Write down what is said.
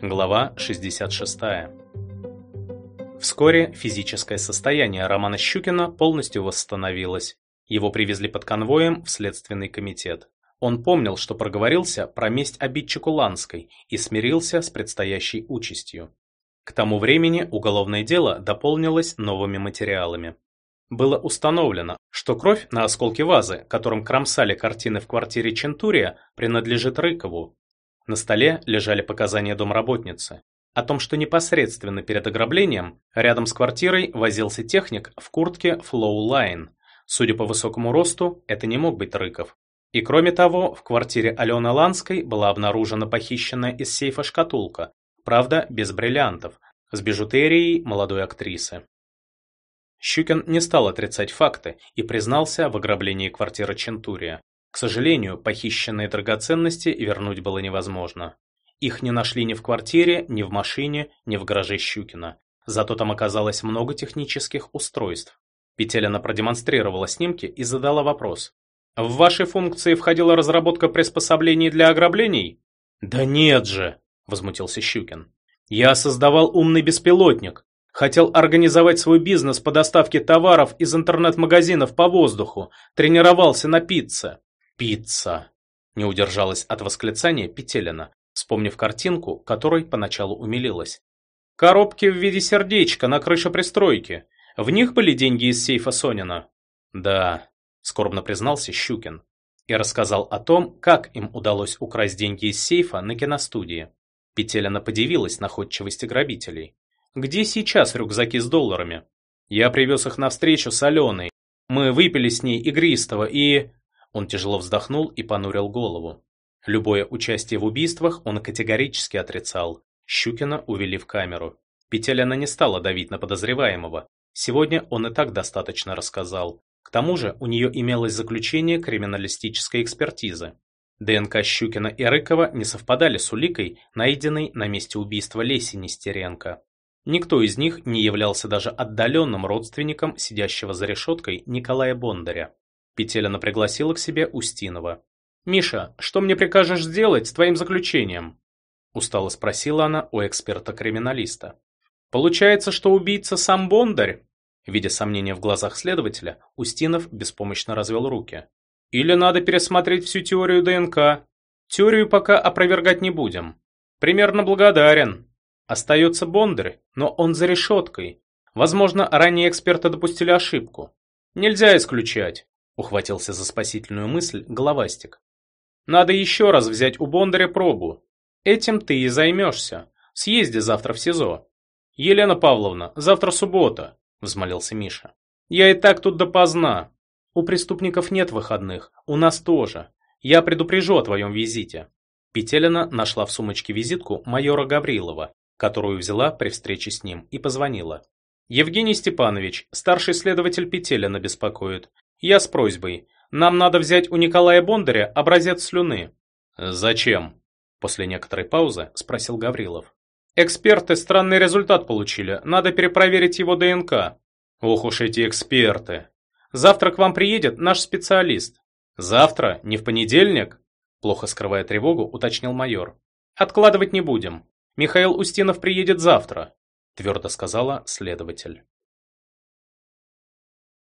Глава 66. Вскоре физическое состояние Романа Щукина полностью восстановилось. Его привезли под конвоем в Следственный комитет. Он помнил, что проговорился про месть обидчику Ланской и смирился с предстоящей участью. К тому времени уголовное дело дополнилось новыми материалами. Было установлено, что кровь на осколке вазы, которым кромсали картины в квартире Чентурия, принадлежит Рыкову, на столе лежали показания домработницы. О том, что непосредственно перед ограблением рядом с квартирой возился техник в куртке Line. Судя по высокому росту, это не мог быть Рыков. И кроме того, в квартире Алены Ланской была обнаружена похищенная из сейфа шкатулка, правда, без бриллиантов, с бижутерией молодой актрисы. Щукин не стал отрицать факты и признался в ограблении квартиры Чентурия. К сожалению, похищенные драгоценности вернуть было невозможно. Их не нашли ни в квартире, ни в машине, ни в гараже Щукина. Зато там оказалось много технических устройств. Петелина продемонстрировала снимки и задала вопрос. «В ваши функции входила разработка приспособлений для ограблений?» «Да нет же!» – возмутился Щукин. «Я создавал умный беспилотник. Хотел организовать свой бизнес по доставке товаров из интернет-магазинов по воздуху. Тренировался на пицце. «Пицца!» – не удержалась от восклицания Петелина, вспомнив картинку, которой поначалу умилилась. «Коробки в виде сердечка на крыше пристройки. В них были деньги из сейфа Сонина?» «Да», – скорбно признался Щукин. И рассказал о том, как им удалось украсть деньги из сейфа на киностудии. Петелина подивилась находчивости грабителей. «Где сейчас рюкзаки с долларами?» «Я привез их на встречу с Аленой. Мы выпили с ней игристого и...» Он тяжело вздохнул и понурил голову. Любое участие в убийствах он категорически отрицал. Щукина увели в камеру. Петелина не стала давить на подозреваемого. Сегодня он и так достаточно рассказал. К тому же у нее имелось заключение криминалистической экспертизы. ДНК Щукина и Рыкова не совпадали с уликой, найденной на месте убийства Леси Нестеренко. Никто из них не являлся даже отдаленным родственником сидящего за решеткой Николая Бондаря. Петелина пригласила к себе Устинова. «Миша, что мне прикажешь сделать с твоим заключением?» Устало спросила она у эксперта-криминалиста. «Получается, что убийца сам Бондарь?» Видя сомнения в глазах следователя, Устинов беспомощно развел руки. «Или надо пересмотреть всю теорию ДНК? Теорию пока опровергать не будем. Примерно благодарен. Остается Бондарь, но он за решеткой. Возможно, ранее эксперты допустили ошибку. Нельзя исключать. Ухватился за спасительную мысль головастик. Надо еще раз взять у Бондаря пробу. Этим ты и займешься. Съезди завтра в СИЗО. Елена Павловна, завтра суббота, взмолился Миша. Я и так тут допоздна. У преступников нет выходных, у нас тоже. Я предупрежу о твоем визите. Петелина нашла в сумочке визитку майора Гаврилова, которую взяла при встрече с ним, и позвонила. «Евгений Степанович, старший следователь Петелина беспокоит. Я с просьбой. Нам надо взять у Николая Бондаря образец слюны. Зачем? После некоторой паузы спросил Гаврилов. Эксперты странный результат получили. Надо перепроверить его ДНК. Ох уж эти эксперты. Завтра к вам приедет наш специалист. Завтра, не в понедельник? Плохо скрывая тревогу, уточнил майор. Откладывать не будем. Михаил Устинов приедет завтра, твердо сказала следователь.